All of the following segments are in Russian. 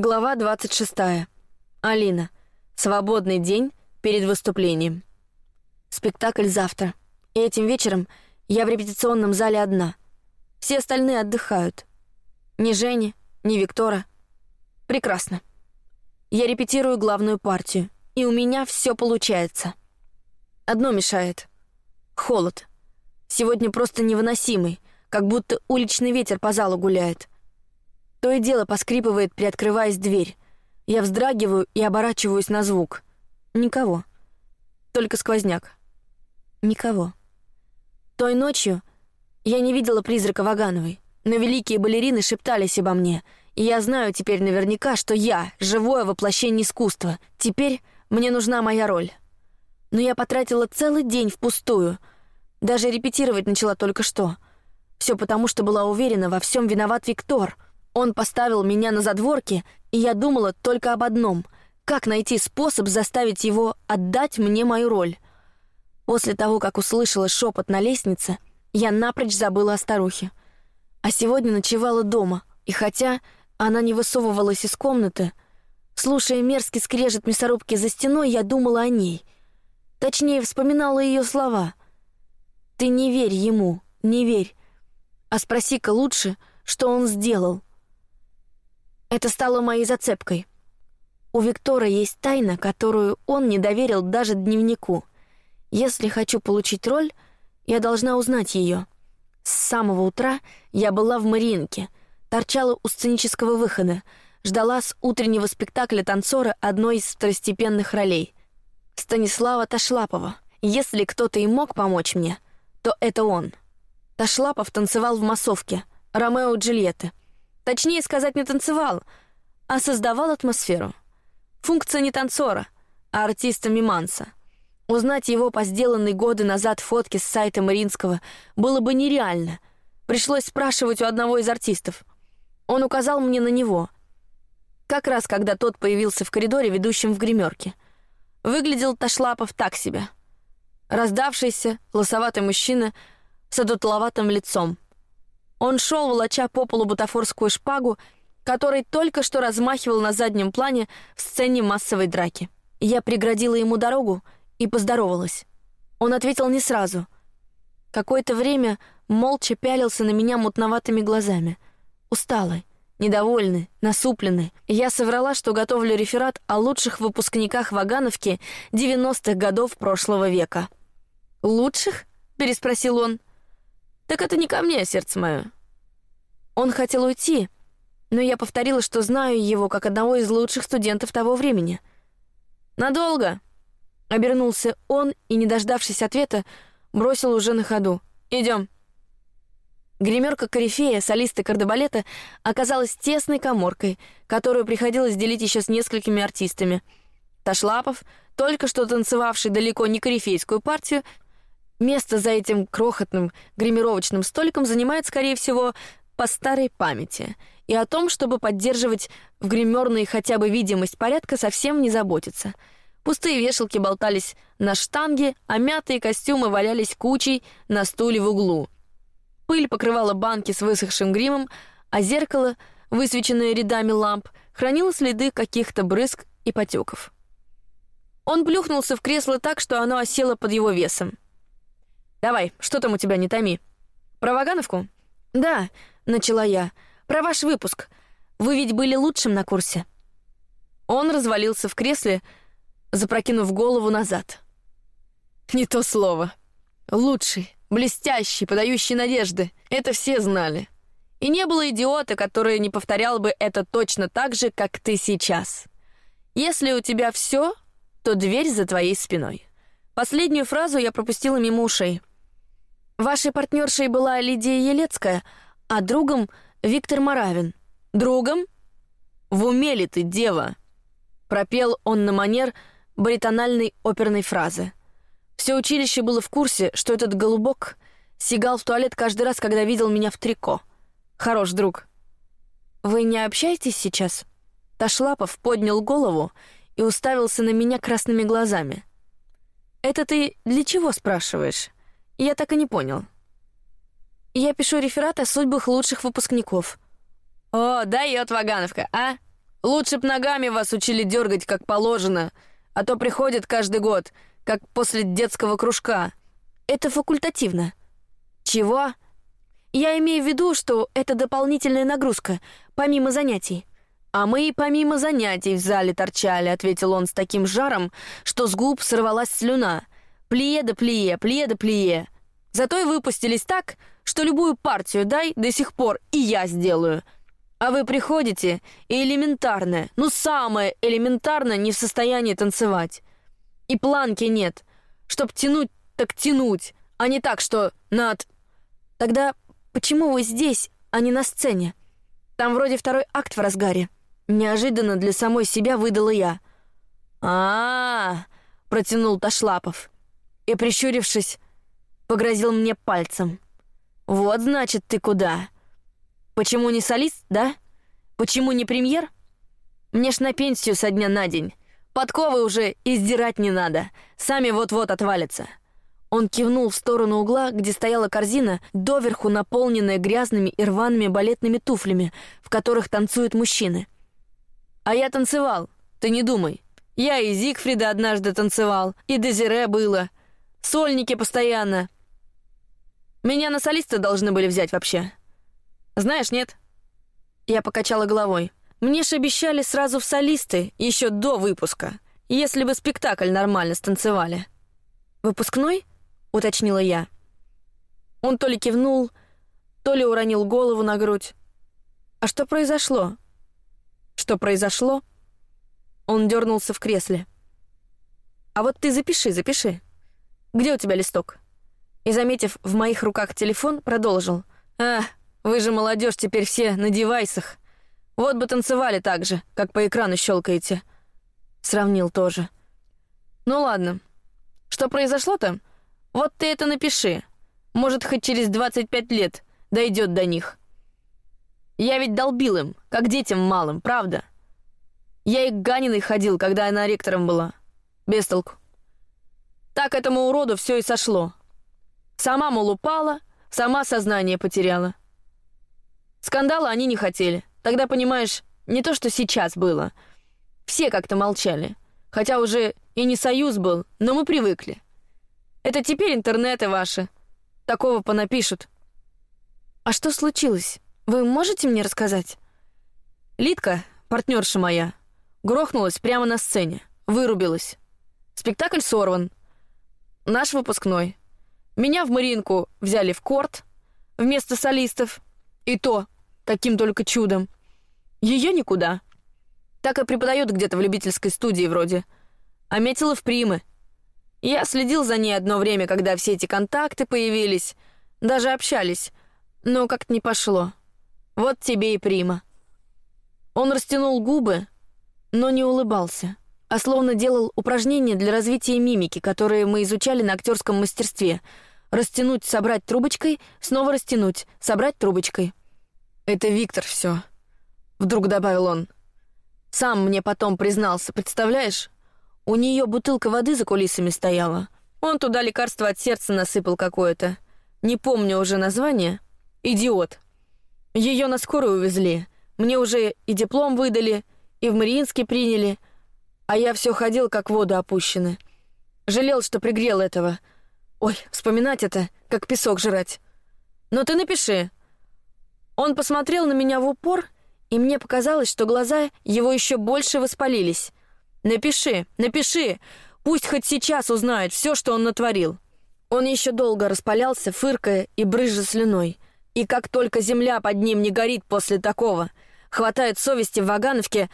Глава 26. Алина. Свободный день перед выступлением. Спектакль завтра. И этим вечером я в репетиционном зале одна. Все остальные отдыхают. Ни Жени, ни Виктора. Прекрасно. Я репетирую главную партию, и у меня все получается. Одно мешает. Холод. Сегодня просто невыносимый, как будто уличный ветер по залу гуляет. То и дело поскрипывает, приоткрываясь дверь. Я вздрагиваю и оборачиваюсь на звук. Никого. Только сквозняк. Никого. Той ночью я не видела призрака Вагановой, но великие балерины шептались обо мне, и я знаю теперь наверняка, что я — живое воплощение искусства. Теперь мне нужна моя роль. Но я потратила целый день впустую. Даже репетировать начала только что. Все потому, что была уверена, во всем виноват Виктор — он поставил меня на задворке, и я думала только об одном — как найти способ заставить его отдать мне мою роль. После того, как услышала шепот на лестнице, я напрочь забыла о старухе. А сегодня ночевала дома, и хотя она не высовывалась из комнаты, слушая мерзкий скрежет мясорубки за стеной, я думала о ней. Точнее, вспоминала ее слова. «Ты не верь ему, не верь, а спроси-ка лучше, что он сделал». Это стало моей зацепкой. У Виктора есть тайна, которую он не доверил даже дневнику. Если хочу получить роль, я должна узнать ее. С самого утра я была в Мариинке, торчала у сценического выхода, ждала с утреннего спектакля танцора одной из второстепенных ролей — Станислава Ташлапова. Если кто-то и мог помочь мне, то это он. Ташлапов танцевал в массовке «Ромео и Джульетта», Точнее сказать, не танцевал, а создавал атмосферу. Функция не танцора, а артиста-миманса. Узнать его по сделанной годы назад фотке с сайта Маринского было бы нереально. Пришлось спрашивать у одного из артистов. Он указал мне на него. Как раз когда тот появился в коридоре, ведущем в гримерке. Выглядел Ташлапов так себе. Раздавшийся, лосоватый мужчина с одутловатым лицом — он шел, волоча по полу бутафорскую шпагу, которой только что размахивал на заднем плане в сцене массовой драки. Я преградила ему дорогу и поздоровалась. Он ответил не сразу. Какое-то время молча пялился на меня мутноватыми глазами. Усталый, недовольный, насупленный. Я соврала, что готовлю реферат о лучших выпускниках Вагановки 90-х годов прошлого века. «Лучших?» — переспросил он. Так это не ко мне, сердце мое. Он хотел уйти, но я повторила, что знаю его как одного из лучших студентов того времени. Надолго. Обернулся он и, не дождавшись ответа, бросил уже на ходу. Идем. Гримерка корифея, солисты кардебалета, оказалась тесной коморкой, которую приходилось делить еще с несколькими артистами. Ташлапов, только что танцевавший далеко не корифейскую партию, Место за этим крохотным гримировочным столиком занимает, скорее всего, по старой памяти. И о том, чтобы поддерживать в гримерной хотя бы видимость порядка, совсем не заботится. Пустые вешалки болтались на штанге, а мятые костюмы валялись кучей на стуле в углу. Пыль покрывала банки с высохшим гримом, а зеркало, высвеченное рядами ламп, хранило следы каких-то брызг и потеков. Он плюхнулся в кресло так, что оно осело под его весом. Давай, что там у тебя, не томи. Про Вагановку? Да, начала я. Про ваш выпуск. Вы ведь были лучшим на курсе. Он развалился в кресле, запрокинув голову назад. Не то слово. Лучший, блестящий, подающий надежды. Это все знали. И не было идиота, который не повторял бы это точно так же, как ты сейчас. Если у тебя все, то дверь за твоей спиной. Последнюю фразу я пропустила мимо ушей. Вашей партнершей была Лидия Елецкая, а другом Виктор Моравин. Другом? В уме ли ты, дева? Пропел он на манер баритональной оперной фразы. Все училище было в курсе, что этот голубок сигал в туалет каждый раз, когда видел меня в трико. Хорош друг. Вы не общаетесь сейчас? Ташлапов поднял голову и уставился на меня красными глазами. Это ты для чего спрашиваешь? Я так и не понял. Я пишу реферат о судьбах лучших выпускников. О, дает Вагановка, а? Лучше б ногами вас учили дергать, как положено, а то приходят каждый год, как после детского кружка. Это факультативно. Чего? Я имею в виду, что это дополнительная нагрузка, помимо занятий. А мы и помимо занятий в зале торчали, ответил он с таким жаром, что с губ сорвалась слюна. Плие да плие, плие да плие. Зато и выпустились так, что любую партию дай до сих пор и я сделаю. А вы приходите и элементарное, ну самое элементарное не в состоянии танцевать. И планки нет. Чтоб тянуть, так тянуть, а не так, что над... Тогда почему вы здесь, а не на сцене? Там вроде второй акт в разгаре. Неожиданно для самой себя выдала я. а, -а, -а протянул Ташлапов и, прищурившись, погрозил мне пальцем. «Вот, значит, ты куда? Почему не солист, да? Почему не премьер? Мне ж на пенсию со дня на день. Подковы уже издирать не надо, сами вот-вот отвалятся». Он кивнул в сторону угла, где стояла корзина, доверху наполненная грязными и рваными балетными туфлями, в которых танцуют мужчины. «А я танцевал, ты не думай. Я и Зигфрида однажды танцевал, и Дезире было. Сольники постоянно. Меня на солиста должны были взять вообще. Знаешь, нет?» Я покачала головой. «Мне ж обещали сразу в солисты, еще до выпуска, если бы спектакль нормально станцевали». «Выпускной?» — уточнила я. Он то ли кивнул, то ли уронил голову на грудь. «А что произошло?» «Что произошло?» Он дернулся в кресле. «А вот ты запиши, запиши. Где у тебя листок?» и, заметив в моих руках телефон, продолжил. «А, вы же молодежь теперь все на девайсах. Вот бы танцевали так же, как по экрану щелкаете». Сравнил тоже. «Ну ладно. Что произошло там? Вот ты это напиши. Может, хоть через 25 лет дойдет до них. Я ведь долбил им, как детям малым, правда? Я и к Ганиной ходил, когда она ректором была. Без толку. Так этому уроду все и сошло. Сама, мол, упала, сама сознание потеряла. Скандала они не хотели. Тогда, понимаешь, не то, что сейчас было. Все как-то молчали. Хотя уже и не союз был, но мы привыкли. Это теперь интернеты ваши. Такого понапишут. А что случилось? Вы можете мне рассказать? Литка, партнерша моя, грохнулась прямо на сцене, вырубилась. Спектакль сорван. Наш выпускной. Меня в Маринку взяли в корт вместо солистов. И то, каким только чудом. Ее никуда. Так и преподает где-то в любительской студии вроде. А метила в примы. Я следил за ней одно время, когда все эти контакты появились. Даже общались. Но как-то не пошло. Вот тебе и прима. Он растянул губы, но не улыбался, а словно делал упражнения для развития мимики, которые мы изучали на актерском мастерстве — Растянуть, собрать трубочкой, снова растянуть, собрать трубочкой. Это Виктор все. Вдруг добавил он. Сам мне потом признался, представляешь? У нее бутылка воды за кулисами стояла. Он туда лекарство от сердца насыпал какое-то. Не помню уже название. Идиот. Ее на скорую увезли. Мне уже и диплом выдали, и в Мариинске приняли. А я все ходил, как воду опущенный. Жалел, что пригрел этого. Ой, вспоминать это, как песок жрать. Но ты напиши. Он посмотрел на меня в упор, и мне показалось, что глаза его еще больше воспалились. Напиши, напиши. Пусть хоть сейчас узнает все, что он натворил. Он еще долго распалялся, фыркая и брызжа слюной. И как только земля под ним не горит после такого, хватает совести в Вагановке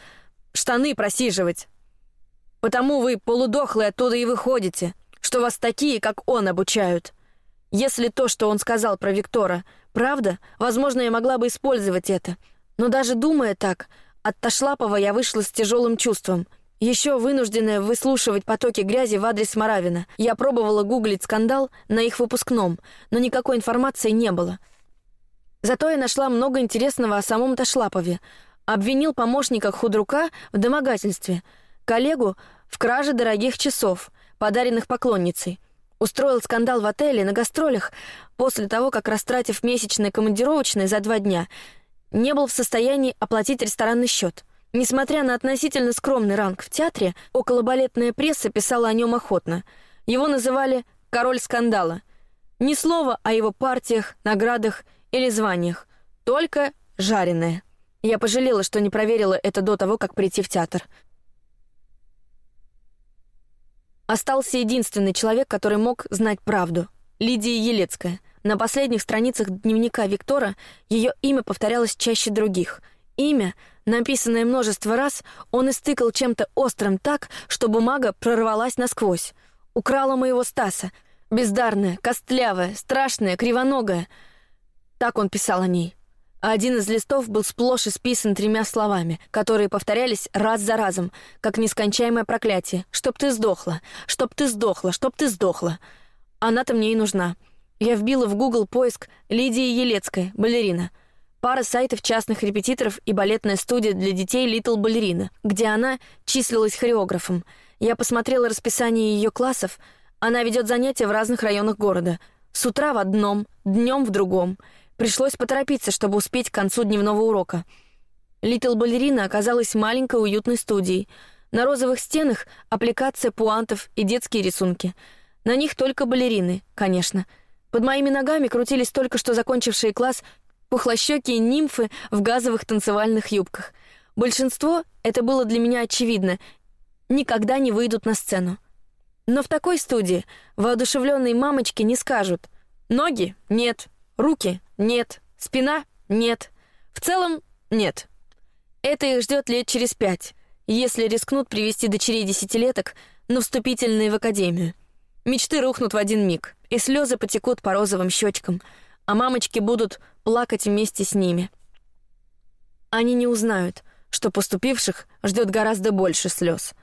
штаны просиживать. Потому вы полудохлые оттуда и выходите что вас такие, как он, обучают. Если то, что он сказал про Виктора, правда, возможно, я могла бы использовать это. Но даже думая так, от Ташлапова я вышла с тяжелым чувством. Еще вынужденная выслушивать потоки грязи в адрес Маравина. Я пробовала гуглить скандал на их выпускном, но никакой информации не было. Зато я нашла много интересного о самом Ташлапове. Обвинил помощника худрука в домогательстве, коллегу в краже дорогих часов, подаренных поклонницей. Устроил скандал в отеле на гастролях после того, как, растратив месячные командировочные за два дня, не был в состоянии оплатить ресторанный счет. Несмотря на относительно скромный ранг в театре, околобалетная пресса писала о нем охотно. Его называли «король скандала». Ни слова о его партиях, наградах или званиях, только жареное. Я пожалела, что не проверила это до того, как прийти в театр. Остался единственный человек, который мог знать правду — Лидия Елецкая. На последних страницах дневника Виктора ее имя повторялось чаще других. Имя, написанное множество раз, он истыкал чем-то острым так, что бумага прорвалась насквозь. Украла моего Стаса. Бездарная, костлявая, страшная, кривоногая. Так он писал о ней а один из листов был сплошь исписан тремя словами, которые повторялись раз за разом, как нескончаемое проклятие. «Чтоб ты сдохла! Чтоб ты сдохла! Чтоб ты сдохла!» Она-то мне и нужна. Я вбила в Google поиск Лидия Елецкая, балерина. Пара сайтов частных репетиторов и балетная студия для детей Little Балерина, где она числилась хореографом. Я посмотрела расписание ее классов. Она ведет занятия в разных районах города. С утра в одном, днем в другом — Пришлось поторопиться, чтобы успеть к концу дневного урока. Литл Балерина оказалась маленькой уютной студией. На розовых стенах аппликация пуантов и детские рисунки. На них только балерины, конечно. Под моими ногами крутились только что закончившие класс пухлощёкие нимфы в газовых танцевальных юбках. Большинство, это было для меня очевидно, никогда не выйдут на сцену. Но в такой студии воодушевленные мамочки не скажут «Ноги? Нет. Руки? Нет. Спина? Нет. В целом, нет. Это их ждет лет через пять, если рискнут привести дочерей десятилеток на вступительные в академию. Мечты рухнут в один миг, и слезы потекут по розовым щечкам, а мамочки будут плакать вместе с ними. Они не узнают, что поступивших ждет гораздо больше слез.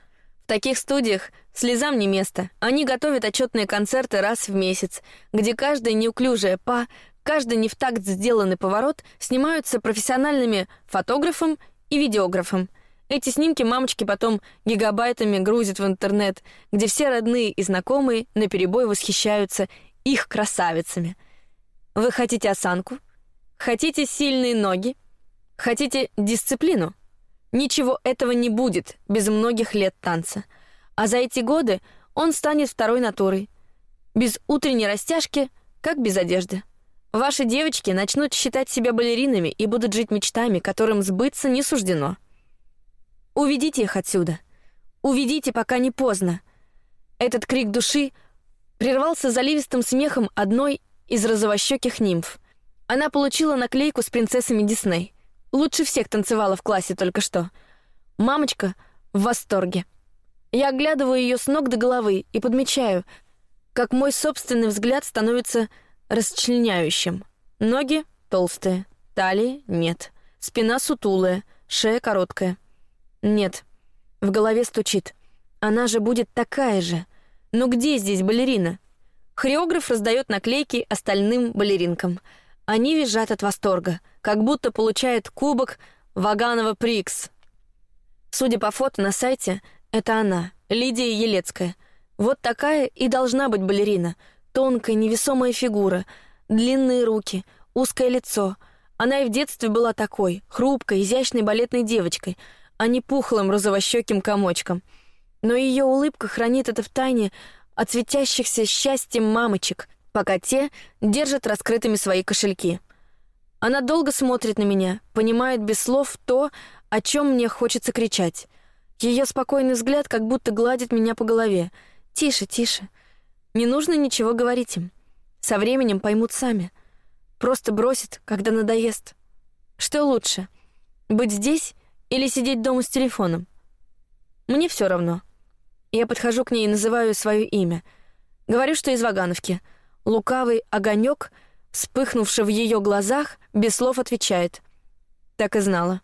В таких студиях слезам не место. Они готовят отчетные концерты раз в месяц, где каждая неуклюжая па Каждый не в такт сделанный поворот снимаются профессиональными фотографом и видеографом. Эти снимки мамочки потом гигабайтами грузят в интернет, где все родные и знакомые наперебой восхищаются их красавицами. Вы хотите осанку? Хотите сильные ноги? Хотите дисциплину? Ничего этого не будет без многих лет танца. А за эти годы он станет второй натурой. Без утренней растяжки, как без одежды. Ваши девочки начнут считать себя балеринами и будут жить мечтами, которым сбыться не суждено. Уведите их отсюда. Уведите, пока не поздно. Этот крик души прервался заливистым смехом одной из розовощеких нимф. Она получила наклейку с принцессами Дисней. Лучше всех танцевала в классе только что. Мамочка в восторге. Я оглядываю ее с ног до головы и подмечаю, как мой собственный взгляд становится расчленяющим. Ноги толстые, талии нет, спина сутулая, шея короткая. Нет. В голове стучит. Она же будет такая же. Но где здесь балерина? Хореограф раздает наклейки остальным балеринкам. Они визжат от восторга, как будто получает кубок Ваганова Прикс. Судя по фото на сайте, это она, Лидия Елецкая. Вот такая и должна быть балерина — Тонкая, невесомая фигура, длинные руки, узкое лицо. Она и в детстве была такой, хрупкой, изящной балетной девочкой, а не пухлым розовощеким комочком. Но ее улыбка хранит это в тайне от светящихся счастьем мамочек, пока те держат раскрытыми свои кошельки. Она долго смотрит на меня, понимает без слов то, о чем мне хочется кричать. Ее спокойный взгляд как будто гладит меня по голове. Тише, тише. Не нужно ничего говорить им. Со временем поймут сами. Просто бросят, когда надоест. Что лучше, быть здесь или сидеть дома с телефоном? Мне все равно. Я подхожу к ней и называю свое имя. Говорю, что из Вагановки. Лукавый огонек, вспыхнувший в ее глазах, без слов отвечает. Так и знала.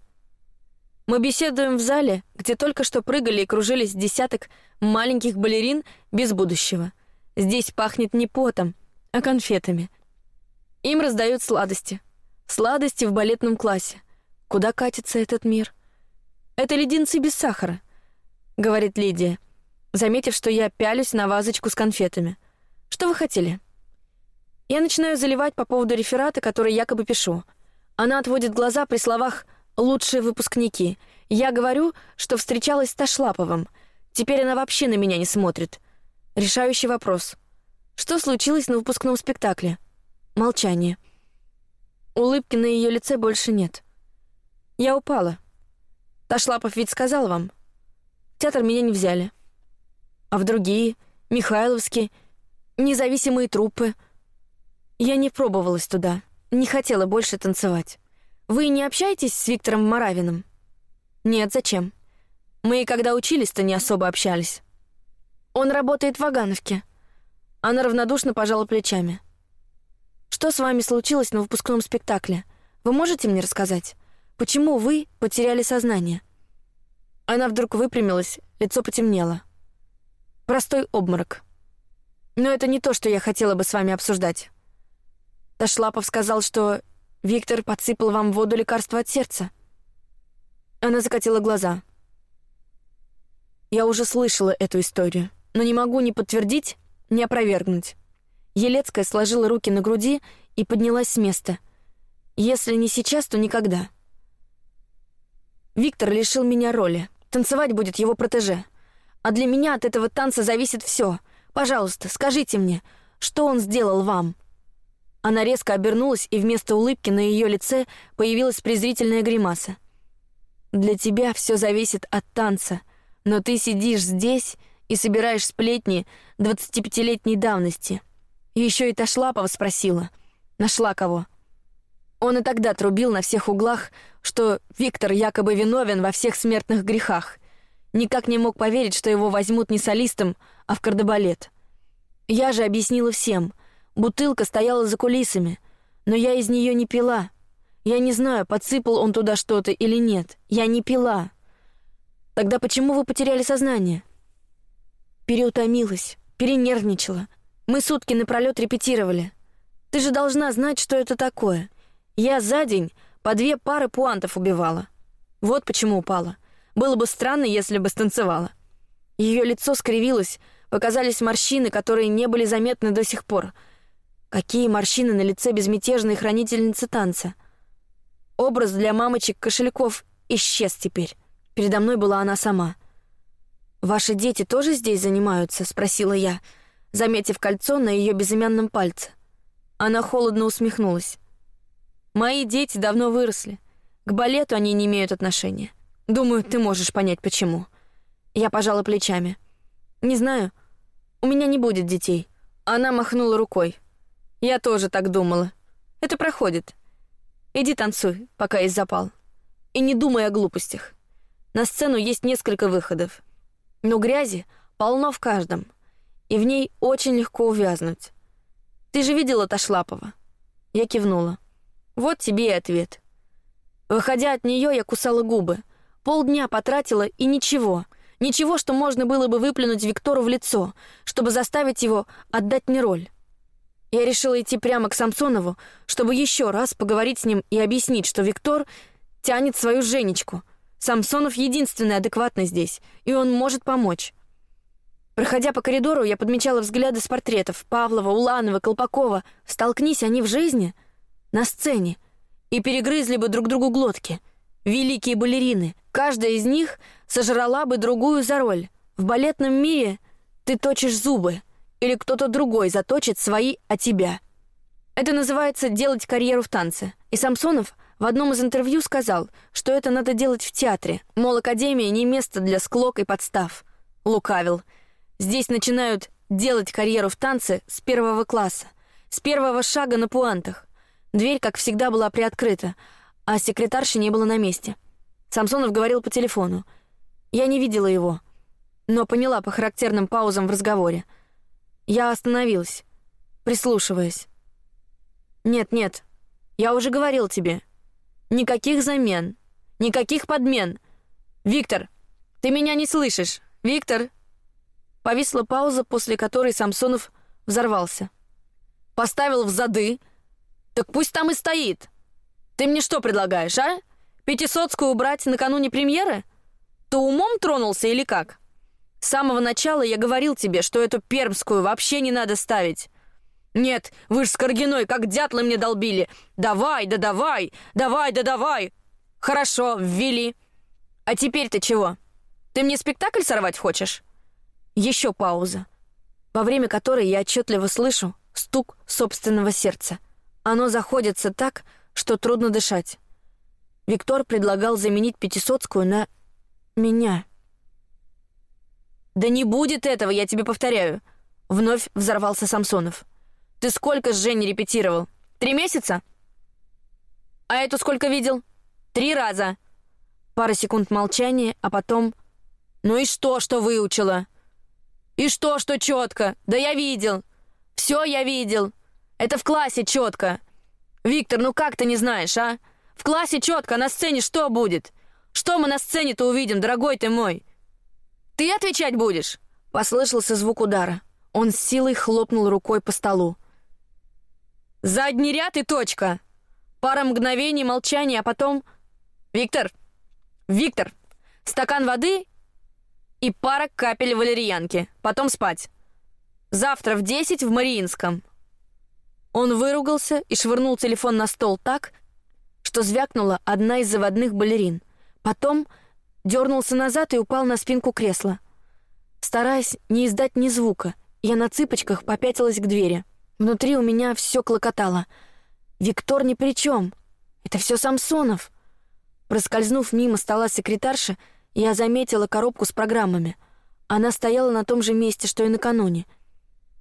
Мы беседуем в зале, где только что прыгали и кружились десяток маленьких балерин без будущего. Здесь пахнет не потом, а конфетами. Им раздают сладости. Сладости в балетном классе. Куда катится этот мир? Это леденцы без сахара, говорит Лидия, заметив, что я пялюсь на вазочку с конфетами. Что вы хотели? Я начинаю заливать по поводу реферата, который якобы пишу. Она отводит глаза при словах «лучшие выпускники» Я говорю, что встречалась с Ташлаповым. Теперь она вообще на меня не смотрит. Решающий вопрос. Что случилось на выпускном спектакле? Молчание. Улыбки на ее лице больше нет. Я упала. Ташлапов ведь сказал вам. Театр меня не взяли. А в другие, Михайловские, независимые труппы. Я не пробовалась туда, не хотела больше танцевать. Вы не общаетесь с Виктором Моравиным? Нет, зачем? Мы и когда учились-то не особо общались. Он работает в Вагановке. Она равнодушно пожала плечами. Что с вами случилось на выпускном спектакле? Вы можете мне рассказать? Почему вы потеряли сознание? Она вдруг выпрямилась, лицо потемнело. Простой обморок. Но это не то, что я хотела бы с вами обсуждать. Ташлапов сказал, что Виктор подсыпал вам в воду лекарство от сердца. Она закатила глаза. Я уже слышала эту историю, но не могу ни подтвердить, ни опровергнуть. Елецкая сложила руки на груди и поднялась с места. Если не сейчас, то никогда. Виктор лишил меня роли. Танцевать будет его протеже. А для меня от этого танца зависит все. Пожалуйста, скажите мне, что он сделал вам? Она резко обернулась, и вместо улыбки на ее лице появилась презрительная гримаса. Для тебя все зависит от танца, но ты сидишь здесь и собираешь сплетни двадцатипятилетней давности. Еще и Ташлапова спросила, нашла кого. Он и тогда трубил на всех углах, что Виктор якобы виновен во всех смертных грехах. Никак не мог поверить, что его возьмут не солистом, а в кардебалет. Я же объяснила всем. Бутылка стояла за кулисами, но я из нее не пила. Я не знаю, подсыпал он туда что-то или нет. Я не пила. Тогда почему вы потеряли сознание? Переутомилась, перенервничала. Мы сутки напролет репетировали. Ты же должна знать, что это такое. Я за день по две пары пуантов убивала. Вот почему упала. Было бы странно, если бы станцевала. Ее лицо скривилось, показались морщины, которые не были заметны до сих пор. Какие морщины на лице безмятежной хранительницы танца? Образ для мамочек кошельков исчез теперь. Передо мной была она сама. Ваши дети тоже здесь занимаются? – спросила я, заметив кольцо на ее безымянном пальце. Она холодно усмехнулась. Мои дети давно выросли. К балету они не имеют отношения. Думаю, ты можешь понять почему. Я пожала плечами. Не знаю. У меня не будет детей. Она махнула рукой. Я тоже так думала. Это проходит. Иди танцуй, пока есть запал. И не думай о глупостях. На сцену есть несколько выходов. Но грязи полно в каждом, и в ней очень легко увязнуть. Ты же видела Ташлапова? Я кивнула. Вот тебе и ответ. Выходя от нее, я кусала губы. Полдня потратила и ничего, ничего, что можно было бы выплюнуть Виктору в лицо, чтобы заставить его отдать мне роль. Я решила идти прямо к Самсонову, чтобы еще раз поговорить с ним и объяснить, что Виктор тянет свою Женечку. Самсонов единственный адекватный здесь, и он может помочь. Проходя по коридору, я подмечала взгляды с портретов Павлова, Уланова, Колпакова. Столкнись они в жизни, на сцене, и перегрызли бы друг другу глотки. Великие балерины, каждая из них сожрала бы другую за роль. В балетном мире ты точишь зубы, или кто-то другой заточит свои о тебя. Это называется делать карьеру в танце. И Самсонов в одном из интервью сказал, что это надо делать в театре. Мол, академия не место для склок и подстав. Лукавил. Здесь начинают делать карьеру в танце с первого класса, с первого шага на пуантах. Дверь, как всегда, была приоткрыта, а секретарши не было на месте. Самсонов говорил по телефону. Я не видела его, но поняла по характерным паузам в разговоре. Я остановилась, прислушиваясь. Нет, нет, я уже говорил тебе. Никаких замен, никаких подмен. Виктор, ты меня не слышишь, Виктор. Повисла пауза, после которой Самсонов взорвался. Поставил в зады. Так пусть там и стоит. Ты мне что предлагаешь, а? Пятисотскую убрать накануне премьеры? Ты умом тронулся или как? С самого начала я говорил тебе, что эту пермскую вообще не надо ставить. Нет, вы ж с Каргиной как дятлы мне долбили. Давай, да давай, давай, да давай. Хорошо, ввели. А теперь ты чего? Ты мне спектакль сорвать хочешь? Еще пауза, во время которой я отчетливо слышу стук собственного сердца. Оно заходится так, что трудно дышать. Виктор предлагал заменить Пятисотскую на меня. Да не будет этого, я тебе повторяю. Вновь взорвался Самсонов. Ты сколько с Женей репетировал? Три месяца? А эту сколько видел? Три раза. Пара секунд молчания, а потом... Ну и что, что выучила? И что, что четко? Да я видел. Все я видел. Это в классе четко. Виктор, ну как ты не знаешь, а? В классе четко, на сцене что будет? Что мы на сцене-то увидим, дорогой ты мой? Ты отвечать будешь? Послышался звук удара. Он с силой хлопнул рукой по столу. Задний ряд и точка. Пара мгновений молчания, а потом... Виктор! Виктор! Стакан воды и пара капель валерьянки. Потом спать. Завтра в десять в Мариинском. Он выругался и швырнул телефон на стол так, что звякнула одна из заводных балерин. Потом дернулся назад и упал на спинку кресла. Стараясь не издать ни звука, я на цыпочках попятилась к двери. Внутри у меня все клокотало. Виктор ни при чем. Это все Самсонов. Проскользнув мимо стола секретарши, я заметила коробку с программами. Она стояла на том же месте, что и накануне.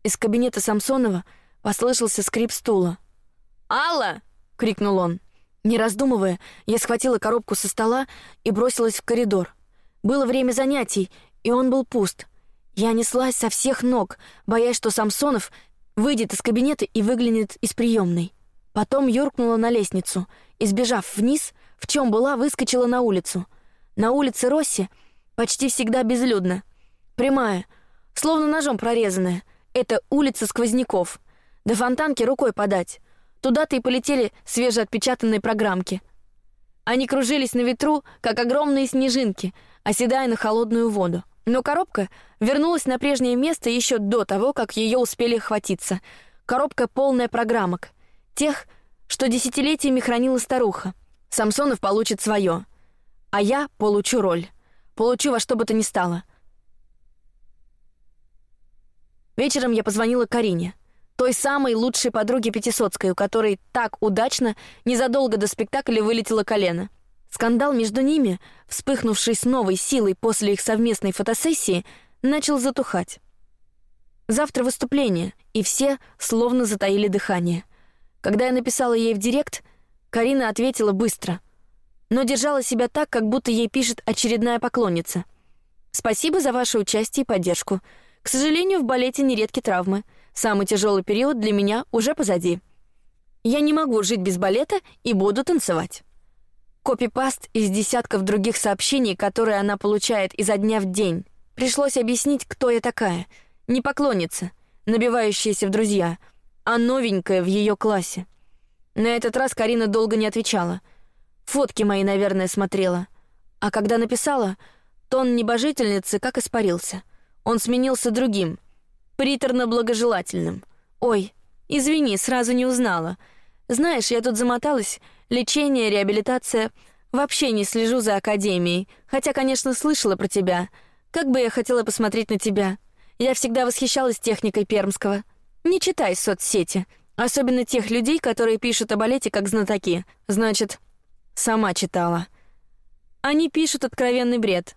Из кабинета Самсонова послышался скрип стула. «Алла!» — крикнул он. Не раздумывая, я схватила коробку со стола и бросилась в коридор. Было время занятий, и он был пуст. Я неслась со всех ног, боясь, что Самсонов выйдет из кабинета и выглянет из приемной. Потом юркнула на лестницу и, сбежав вниз, в чем была, выскочила на улицу. На улице Росси почти всегда безлюдно. Прямая, словно ножом прорезанная. Это улица сквозняков. До фонтанки рукой подать. Туда-то и полетели свежеотпечатанные программки. Они кружились на ветру, как огромные снежинки, оседая на холодную воду. Но коробка вернулась на прежнее место еще до того, как ее успели хватиться. Коробка полная программок, тех, что десятилетиями хранила старуха. Самсонов получит свое, а я получу роль, получу во что бы то ни стало. Вечером я позвонила Карине той самой лучшей подруге Пятисотской, у которой так удачно незадолго до спектакля вылетело колено. Скандал между ними, вспыхнувший с новой силой после их совместной фотосессии, начал затухать. Завтра выступление, и все словно затаили дыхание. Когда я написала ей в директ, Карина ответила быстро, но держала себя так, как будто ей пишет очередная поклонница. Спасибо за ваше участие и поддержку. К сожалению, в балете нередки травмы. Самый тяжелый период для меня уже позади. Я не могу жить без балета и буду танцевать. Копипаст из десятков других сообщений, которые она получает изо дня в день. Пришлось объяснить, кто я такая. Не поклонница, набивающаяся в друзья, а новенькая в ее классе. На этот раз Карина долго не отвечала. Фотки мои, наверное, смотрела. А когда написала, тон небожительницы как испарился. Он сменился другим — приторно-благожелательным. Ой, извини, сразу не узнала. Знаешь, я тут замоталась. Лечение, реабилитация. Вообще не слежу за академией, хотя, конечно, слышала про тебя. Как бы я хотела посмотреть на тебя. Я всегда восхищалась техникой Пермского. Не читай соцсети, особенно тех людей, которые пишут о балете как знатоки. Значит, сама читала. Они пишут откровенный бред.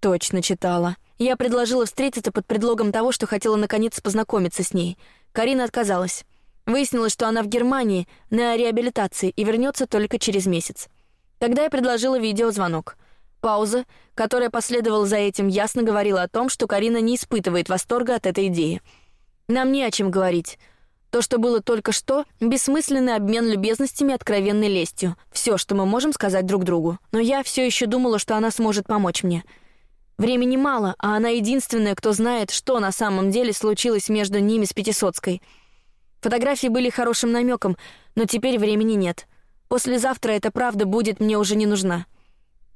Точно читала. Я предложила встретиться под предлогом того, что хотела наконец познакомиться с ней. Карина отказалась. Выяснилось, что она в Германии на реабилитации и вернется только через месяц. Тогда я предложила видеозвонок. Пауза, которая последовала за этим, ясно говорила о том, что Карина не испытывает восторга от этой идеи. Нам не о чем говорить. То, что было только что, бессмысленный обмен любезностями, откровенной лестью. Все, что мы можем сказать друг другу. Но я все еще думала, что она сможет помочь мне. Времени мало, а она единственная, кто знает, что на самом деле случилось между ними с Пятисотской. Фотографии были хорошим намеком, но теперь времени нет. Послезавтра эта правда будет мне уже не нужна.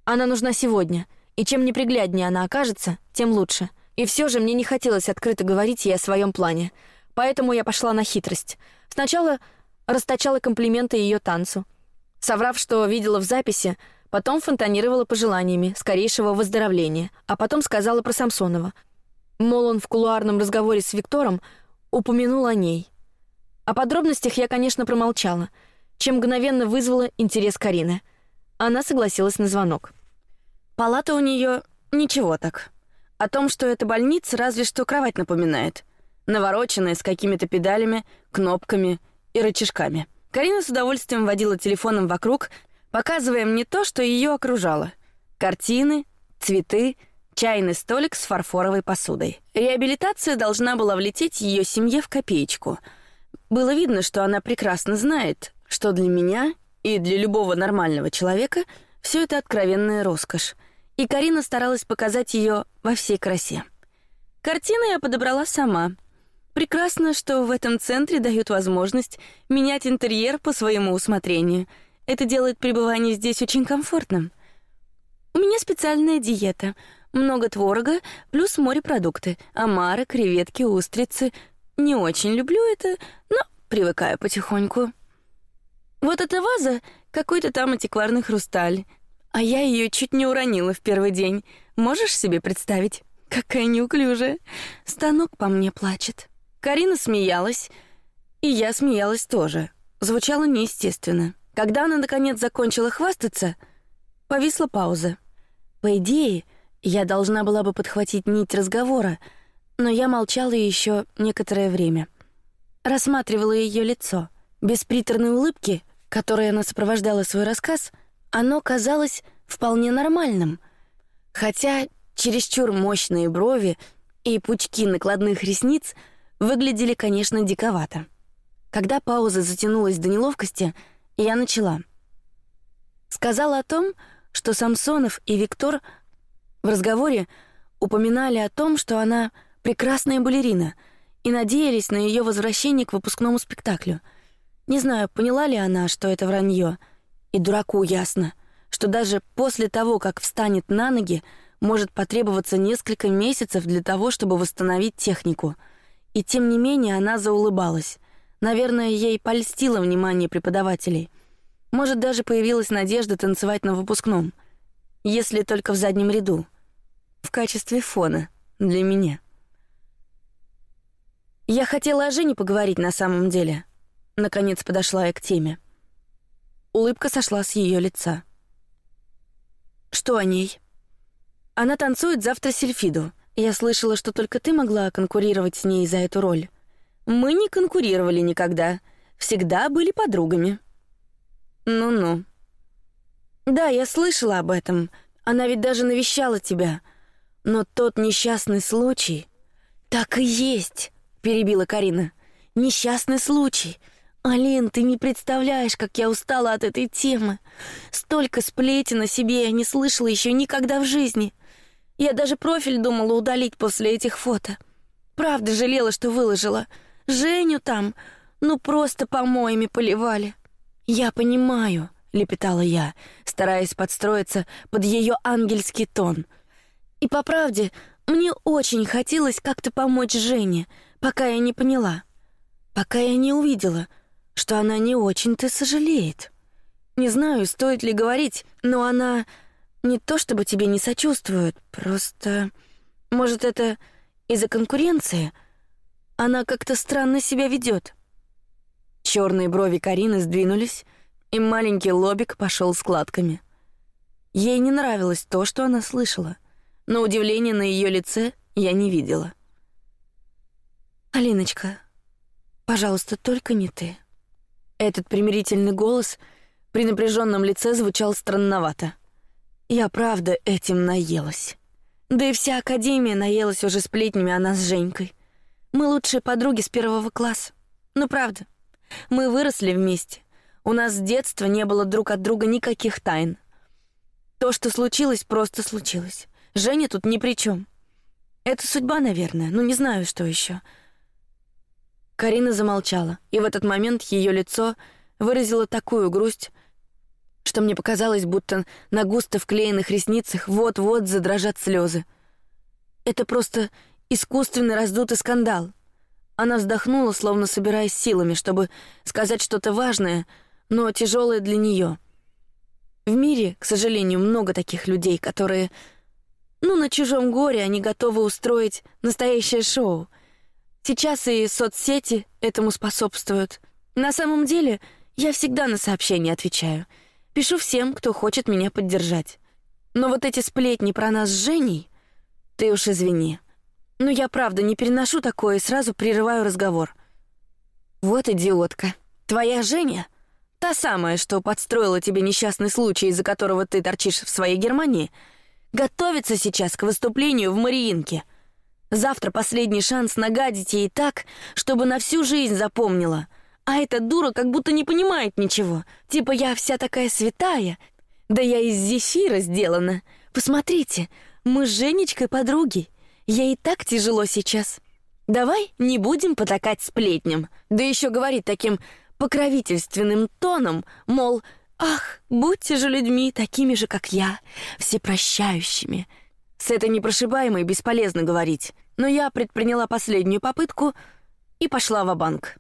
Она нужна сегодня, и чем непригляднее она окажется, тем лучше. И все же мне не хотелось открыто говорить ей о своем плане, поэтому я пошла на хитрость. Сначала расточала комплименты ее танцу, соврав, что видела в записи, потом фонтанировала пожеланиями скорейшего выздоровления, а потом сказала про Самсонова. Мол, он в кулуарном разговоре с Виктором упомянул о ней. О подробностях я, конечно, промолчала, чем мгновенно вызвала интерес Карины. Она согласилась на звонок. Палата у нее ничего так. О том, что это больница, разве что кровать напоминает. Навороченная, с какими-то педалями, кнопками и рычажками. Карина с удовольствием водила телефоном вокруг, показывая мне то, что ее окружало. Картины, цветы, чайный столик с фарфоровой посудой. Реабилитация должна была влететь ее семье в копеечку. Было видно, что она прекрасно знает, что для меня и для любого нормального человека все это откровенная роскошь. И Карина старалась показать ее во всей красе. Картины я подобрала сама. Прекрасно, что в этом центре дают возможность менять интерьер по своему усмотрению — это делает пребывание здесь очень комфортным. У меня специальная диета. Много творога, плюс морепродукты. Омары, креветки, устрицы. Не очень люблю это, но привыкаю потихоньку. Вот эта ваза — какой-то там антикварный хрусталь. А я ее чуть не уронила в первый день. Можешь себе представить? Какая неуклюжая. Станок по мне плачет. Карина смеялась, и я смеялась тоже. Звучало неестественно. Когда она наконец закончила хвастаться, повисла пауза. По идее, я должна была бы подхватить нить разговора, но я молчала еще некоторое время. Рассматривала ее лицо. Без приторной улыбки, которой она сопровождала свой рассказ, оно казалось вполне нормальным. Хотя чересчур мощные брови и пучки накладных ресниц выглядели, конечно, диковато. Когда пауза затянулась до неловкости — я начала. Сказала о том, что Самсонов и Виктор в разговоре упоминали о том, что она прекрасная балерина, и надеялись на ее возвращение к выпускному спектаклю. Не знаю, поняла ли она, что это вранье, и дураку ясно, что даже после того, как встанет на ноги, может потребоваться несколько месяцев для того, чтобы восстановить технику. И тем не менее она заулыбалась. Наверное, ей польстило внимание преподавателей. Может, даже появилась надежда танцевать на выпускном, если только в заднем ряду, в качестве фона для меня. Я хотела о Жене поговорить на самом деле. Наконец подошла я к теме. Улыбка сошла с ее лица. Что о ней? Она танцует завтра Сильфиду. Я слышала, что только ты могла конкурировать с ней за эту роль. Мы не конкурировали никогда, всегда были подругами. Ну-ну. Да, я слышала об этом. Она ведь даже навещала тебя. Но тот несчастный случай... Так и есть, перебила Карина. Несчастный случай. Алин, ты не представляешь, как я устала от этой темы. Столько сплетен о себе я не слышала еще никогда в жизни. Я даже профиль думала удалить после этих фото. Правда жалела, что выложила. Женю там, ну просто помоями поливали. Я понимаю, лепетала я, стараясь подстроиться под ее ангельский тон. И по правде, мне очень хотелось как-то помочь Жене, пока я не поняла, пока я не увидела, что она не очень-то сожалеет. Не знаю, стоит ли говорить, но она не то чтобы тебе не сочувствует, просто, может, это из-за конкуренции. Она как-то странно себя ведет. Черные брови Карины сдвинулись, и маленький лобик пошел складками. Ей не нравилось то, что она слышала, но удивления на ее лице я не видела. Алиночка, пожалуйста, только не ты. Этот примирительный голос при напряженном лице звучал странновато. Я правда этим наелась. Да и вся академия наелась уже сплетнями о нас с Женькой. Мы лучшие подруги с первого класса. Ну правда, мы выросли вместе. У нас с детства не было друг от друга никаких тайн. То, что случилось, просто случилось. Женя тут ни при чем. Это судьба, наверное. Ну не знаю, что еще. Карина замолчала, и в этот момент ее лицо выразило такую грусть, что мне показалось, будто на густо вклеенных ресницах вот-вот задрожат слезы. Это просто искусственный раздутый скандал. Она вздохнула, словно собираясь силами, чтобы сказать что-то важное, но тяжелое для нее. В мире, к сожалению, много таких людей, которые... Ну, на чужом горе они готовы устроить настоящее шоу. Сейчас и соцсети этому способствуют. На самом деле, я всегда на сообщения отвечаю. Пишу всем, кто хочет меня поддержать. Но вот эти сплетни про нас с Женей... Ты уж извини. Но я правда не переношу такое и сразу прерываю разговор. Вот идиотка. Твоя Женя Та самая, что подстроила тебе несчастный случай, из-за которого ты торчишь в своей Германии, готовится сейчас к выступлению в Мариинке. Завтра последний шанс нагадить ей так, чтобы на всю жизнь запомнила. А эта дура как будто не понимает ничего. Типа я вся такая святая. Да я из зефира сделана. Посмотрите, мы с Женечкой подруги. Ей так тяжело сейчас. Давай не будем потакать сплетням. Да еще говорить таким покровительственным тоном, мол, «Ах, будьте же людьми такими же, как я, всепрощающими». С этой непрошибаемой бесполезно говорить, но я предприняла последнюю попытку и пошла в банк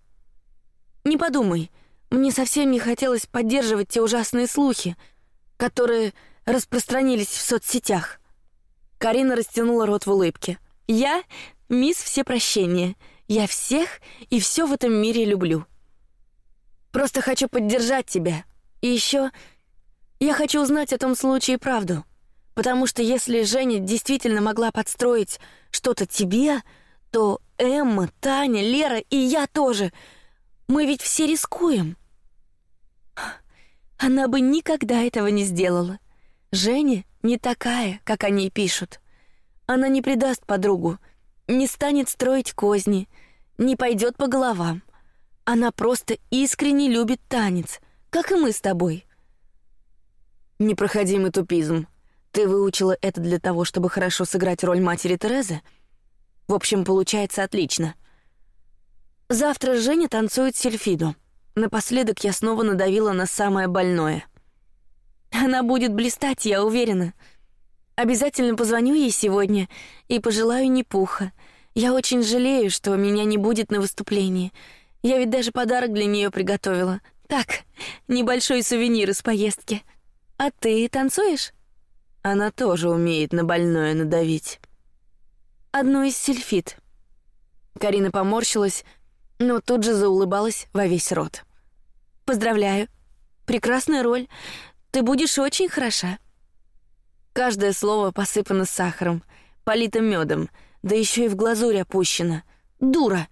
Не подумай, мне совсем не хотелось поддерживать те ужасные слухи, которые распространились в соцсетях. Карина растянула рот в улыбке. «Я — мисс Всепрощения. Я всех и все в этом мире люблю». Просто хочу поддержать тебя. И еще я хочу узнать о том случае правду. Потому что если Женя действительно могла подстроить что-то тебе, то Эмма, Таня, Лера и я тоже. Мы ведь все рискуем. Она бы никогда этого не сделала. Женя не такая, как о ней пишут. Она не предаст подругу, не станет строить козни, не пойдет по головам. Она просто искренне любит танец, как и мы с тобой. Непроходимый тупизм. Ты выучила это для того, чтобы хорошо сыграть роль матери Терезы? В общем, получается отлично. Завтра Женя танцует сельфиду. Напоследок я снова надавила на самое больное. Она будет блистать, я уверена. Обязательно позвоню ей сегодня и пожелаю не пуха. Я очень жалею, что меня не будет на выступлении. Я ведь даже подарок для нее приготовила. Так, небольшой сувенир из поездки. А ты танцуешь? Она тоже умеет на больное надавить. Одну из сельфит. Карина поморщилась, но тут же заулыбалась во весь рот. Поздравляю. Прекрасная роль. Ты будешь очень хороша. Каждое слово посыпано сахаром, полито медом, да еще и в глазурь опущено. Дура.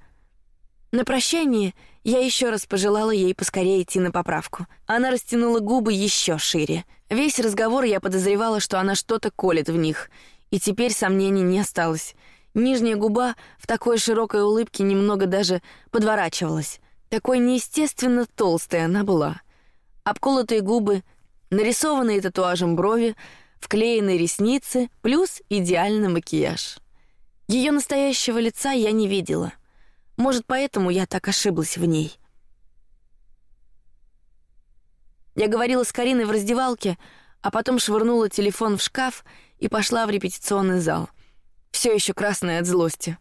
На прощание я еще раз пожелала ей поскорее идти на поправку. Она растянула губы еще шире. Весь разговор я подозревала, что она что-то колет в них, и теперь сомнений не осталось. Нижняя губа в такой широкой улыбке немного даже подворачивалась. Такой неестественно толстой она была. Обколотые губы, нарисованные татуажем брови, вклеенные ресницы, плюс идеальный макияж. Ее настоящего лица я не видела — может, поэтому я так ошиблась в ней. Я говорила с Кариной в раздевалке, а потом швырнула телефон в шкаф и пошла в репетиционный зал. Все еще красная от злости.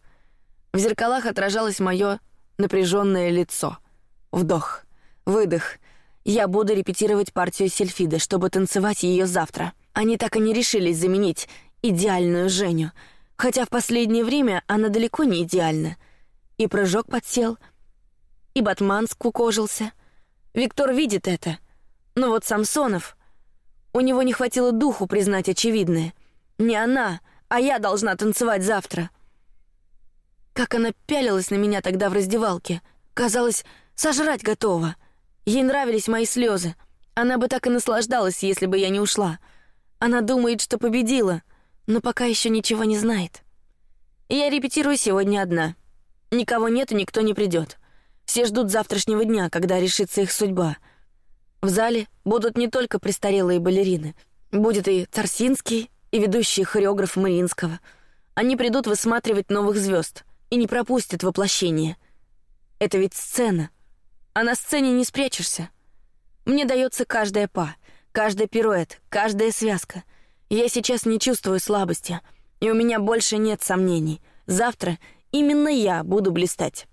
В зеркалах отражалось мое напряженное лицо. Вдох, выдох. Я буду репетировать партию Сельфиды, чтобы танцевать ее завтра. Они так и не решились заменить идеальную Женю, хотя в последнее время она далеко не идеальна — и прыжок подсел, и батман скукожился. Виктор видит это. Но вот Самсонов... У него не хватило духу признать очевидное. Не она, а я должна танцевать завтра. Как она пялилась на меня тогда в раздевалке. Казалось, сожрать готова. Ей нравились мои слезы. Она бы так и наслаждалась, если бы я не ушла. Она думает, что победила, но пока еще ничего не знает. Я репетирую сегодня одна. Никого нет и никто не придет. Все ждут завтрашнего дня, когда решится их судьба. В зале будут не только престарелые балерины. Будет и Царсинский, и ведущий хореограф Мариинского. Они придут высматривать новых звезд и не пропустят воплощение. Это ведь сцена. А на сцене не спрячешься. Мне дается каждая па, каждый пируэт, каждая связка. Я сейчас не чувствую слабости, и у меня больше нет сомнений. Завтра Именно я буду блистать.